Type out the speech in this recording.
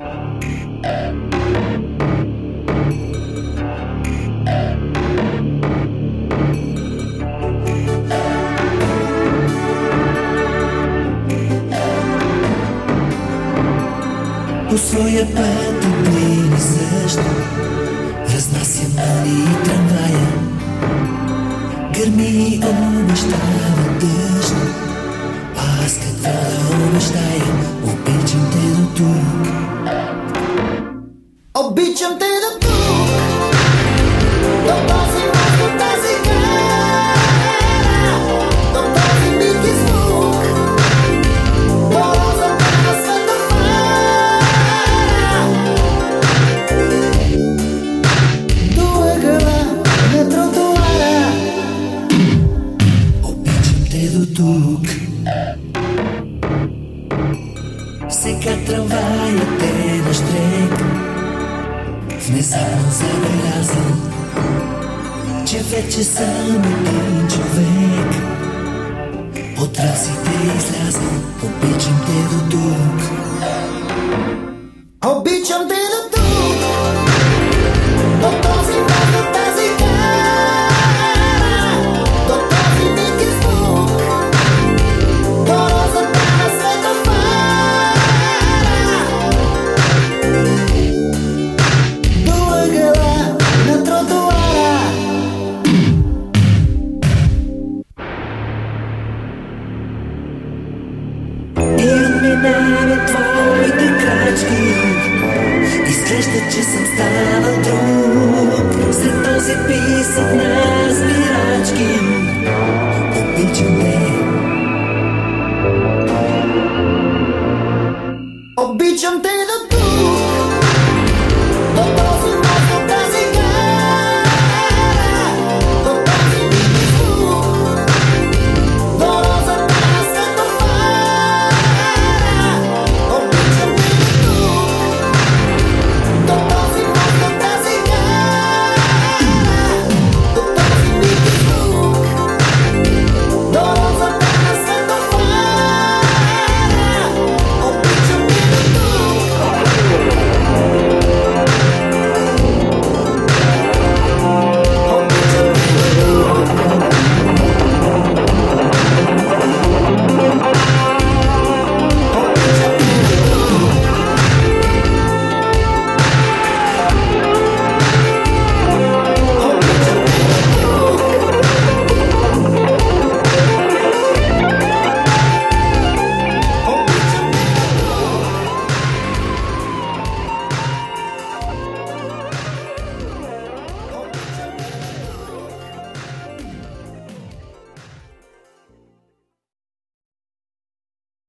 Usvoje peti plin i zašto Raznasjemani tramvaja Grmi obještava dešt A kad voda obještaje o bitch, I'm the book. Don't pass it, don't pass it, cara. Don't pass it, big smoke. Borosa, barra, santa fara. Tua gala, na trotuara. Oh, bitch, I'm the duke. Seca. Começamos a brilhar sim Divertição tanto vek se ideias lazım O inteiro duduk O biçimde отминават твоите крачки. Изглежда, че съм станал друг. Сред този писък на спирачки Обичам те. Обичам те тук